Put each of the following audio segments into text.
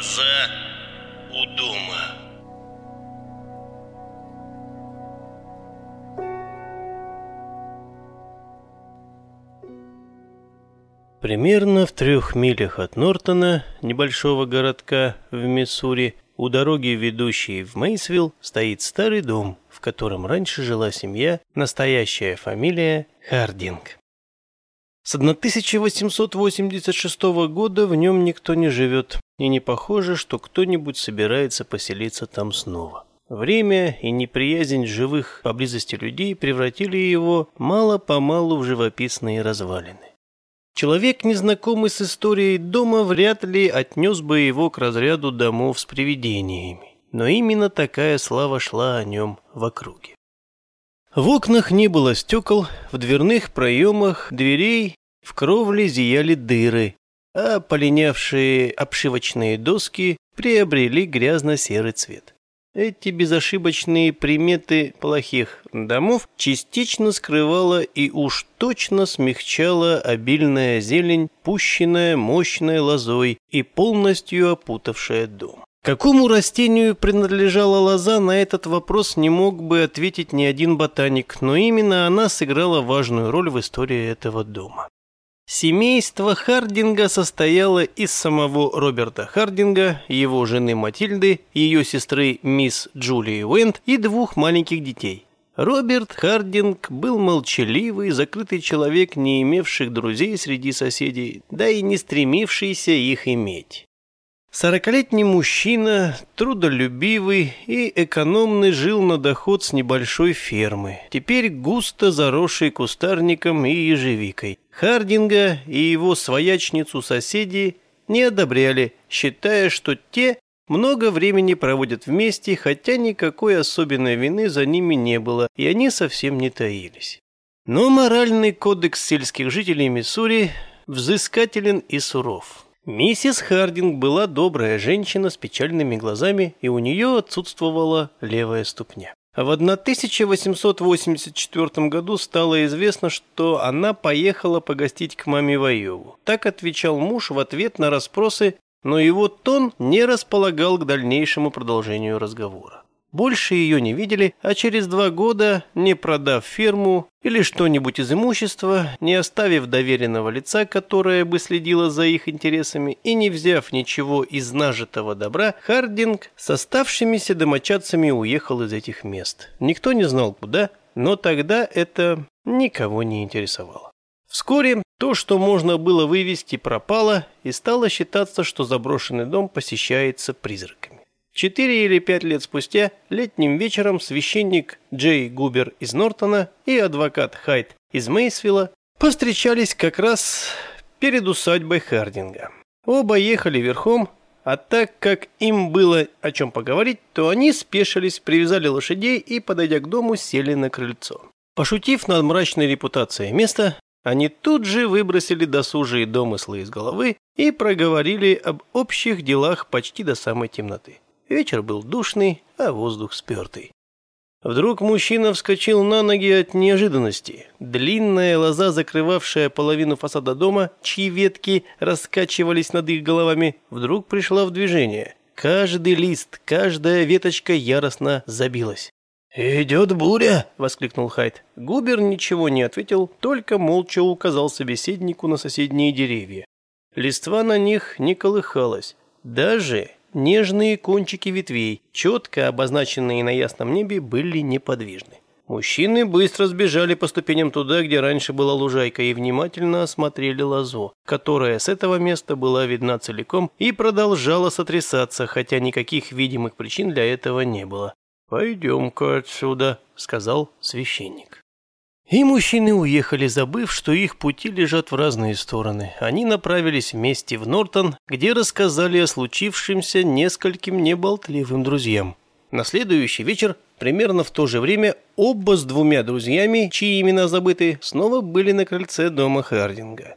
глаза у дома. Примерно в трех милях от Нортона, небольшого городка в Миссури, у дороги, ведущей в Мейсвилл, стоит старый дом, в котором раньше жила семья, настоящая фамилия Хардинг. С 1886 года в нем никто не живет и не похоже, что кто-нибудь собирается поселиться там снова. Время и неприязнь живых поблизости людей превратили его мало-помалу в живописные развалины. Человек, незнакомый с историей дома, вряд ли отнес бы его к разряду домов с привидениями. Но именно такая слава шла о нем в округе. В окнах не было стекол, в дверных проемах дверей в кровле зияли дыры, а полинявшие обшивочные доски приобрели грязно-серый цвет. Эти безошибочные приметы плохих домов частично скрывала и уж точно смягчала обильная зелень, пущенная мощной лозой и полностью опутавшая дом. Какому растению принадлежала лоза, на этот вопрос не мог бы ответить ни один ботаник, но именно она сыграла важную роль в истории этого дома. Семейство Хардинга состояло из самого Роберта Хардинга, его жены Матильды, ее сестры мисс Джулии Уэнд и двух маленьких детей. Роберт Хардинг был молчаливый, закрытый человек, не имевших друзей среди соседей, да и не стремившийся их иметь. Сорокалетний мужчина, трудолюбивый и экономный, жил на доход с небольшой фермы, теперь густо заросшей кустарником и ежевикой. Хардинга и его своячницу соседи не одобряли, считая, что те много времени проводят вместе, хотя никакой особенной вины за ними не было, и они совсем не таились. Но моральный кодекс сельских жителей Миссури взыскателен и суров. Миссис Хардинг была добрая женщина с печальными глазами, и у нее отсутствовала левая ступня. В 1884 году стало известно, что она поехала погостить к маме в Айову. Так отвечал муж в ответ на расспросы, но его тон не располагал к дальнейшему продолжению разговора. Больше ее не видели, а через два года, не продав ферму или что-нибудь из имущества, не оставив доверенного лица, которое бы следило за их интересами, и не взяв ничего из нажитого добра, Хардинг с оставшимися домочадцами уехал из этих мест. Никто не знал куда, но тогда это никого не интересовало. Вскоре то, что можно было вывести, пропало, и стало считаться, что заброшенный дом посещается призраками. Четыре или пять лет спустя, летним вечером, священник Джей Губер из Нортона и адвокат Хайт из Мейсвилла повстречались как раз перед усадьбой Хардинга. Оба ехали верхом, а так как им было о чем поговорить, то они спешились, привязали лошадей и, подойдя к дому, сели на крыльцо. Пошутив над мрачной репутацией места, они тут же выбросили досужие домыслы из головы и проговорили об общих делах почти до самой темноты. Вечер был душный, а воздух спертый. Вдруг мужчина вскочил на ноги от неожиданности. Длинная лоза, закрывавшая половину фасада дома, чьи ветки раскачивались над их головами, вдруг пришла в движение. Каждый лист, каждая веточка яростно забилась. «Идет буря!» — воскликнул Хайд. Губер ничего не ответил, только молча указал собеседнику на соседние деревья. Листва на них не колыхалась. Даже Нежные кончики ветвей, четко обозначенные на ясном небе, были неподвижны. Мужчины быстро сбежали по ступеням туда, где раньше была лужайка, и внимательно осмотрели лозу, которая с этого места была видна целиком и продолжала сотрясаться, хотя никаких видимых причин для этого не было. «Пойдем-ка отсюда», — сказал священник. И мужчины уехали, забыв, что их пути лежат в разные стороны. Они направились вместе в Нортон, где рассказали о случившемся нескольким неболтливым друзьям. На следующий вечер, примерно в то же время, оба с двумя друзьями, чьи имена забыты, снова были на крыльце дома Хардинга.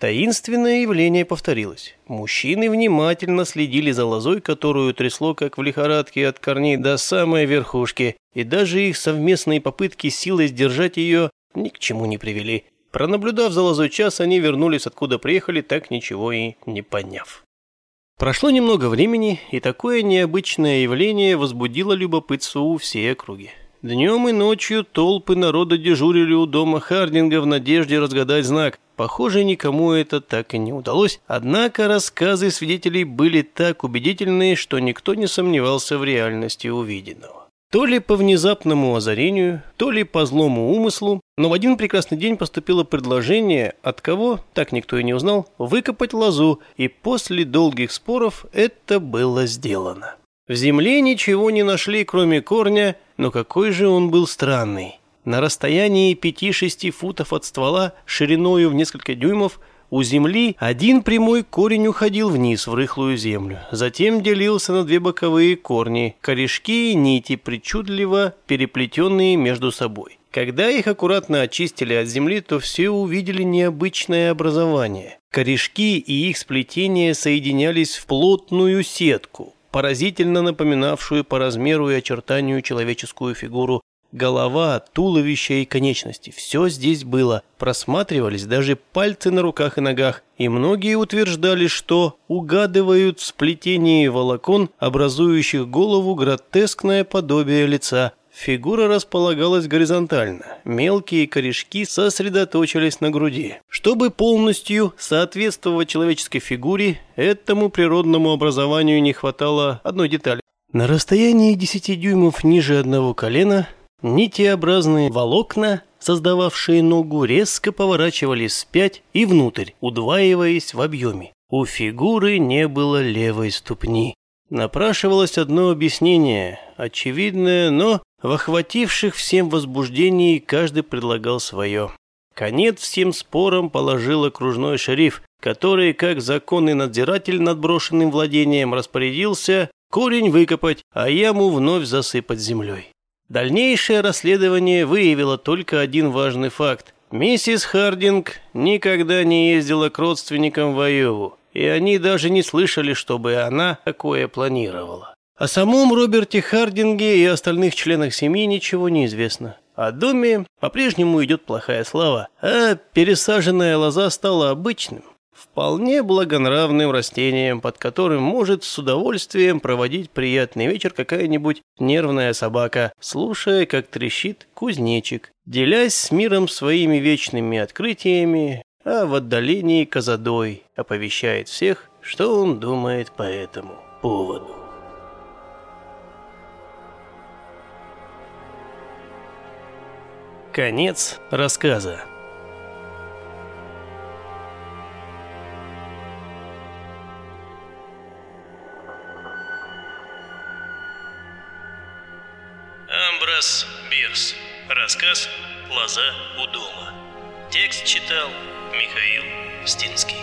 Таинственное явление повторилось. Мужчины внимательно следили за лозой, которую трясло, как в лихорадке, от корней до самой верхушки, и даже их совместные попытки силой сдержать ее ни к чему не привели. Пронаблюдав за лозой час, они вернулись, откуда приехали, так ничего и не подняв. Прошло немного времени, и такое необычное явление возбудило любопытство у всей округи. Днем и ночью толпы народа дежурили у дома Хардинга в надежде разгадать знак – Похоже, никому это так и не удалось, однако рассказы свидетелей были так убедительные, что никто не сомневался в реальности увиденного. То ли по внезапному озарению, то ли по злому умыслу, но в один прекрасный день поступило предложение, от кого, так никто и не узнал, выкопать лозу, и после долгих споров это было сделано. В земле ничего не нашли, кроме корня, но какой же он был странный. На расстоянии 5-6 футов от ствола, шириною в несколько дюймов, у земли один прямой корень уходил вниз в рыхлую землю, затем делился на две боковые корни, корешки и нити, причудливо переплетенные между собой. Когда их аккуратно очистили от земли, то все увидели необычное образование. Корешки и их сплетения соединялись в плотную сетку, поразительно напоминавшую по размеру и очертанию человеческую фигуру Голова, туловище и конечности – все здесь было. Просматривались даже пальцы на руках и ногах, и многие утверждали, что угадывают в сплетении волокон, образующих голову, гротескное подобие лица. Фигура располагалась горизонтально, мелкие корешки сосредоточились на груди. Чтобы полностью соответствовать человеческой фигуре, этому природному образованию не хватало одной детали. На расстоянии 10 дюймов ниже одного колена – Нитеобразные волокна, создававшие ногу, резко поворачивались вспять и внутрь, удваиваясь в объеме. У фигуры не было левой ступни. Напрашивалось одно объяснение, очевидное, но в охвативших всем возбуждении каждый предлагал свое. Конец всем спорам положил окружной шериф, который, как законный надзиратель над брошенным владением, распорядился корень выкопать, а яму вновь засыпать землей. Дальнейшее расследование выявило только один важный факт. Миссис Хардинг никогда не ездила к родственникам в Айову, и они даже не слышали, чтобы она такое планировала. О самом Роберте Хардинге и остальных членах семьи ничего не известно. О доме по-прежнему идет плохая слава, а пересаженная лоза стала обычным, вполне благонравным растением, под которым может с удовольствием проводить приятный вечер какая-нибудь нервная собака, слушая, как трещит кузнечик, делясь с миром своими вечными открытиями, а в отдалении Казадой оповещает всех, что он думает по этому поводу. Конец рассказа. Амброс Бирс. Рассказ «Лоза у дома». Текст читал Михаил Стинский.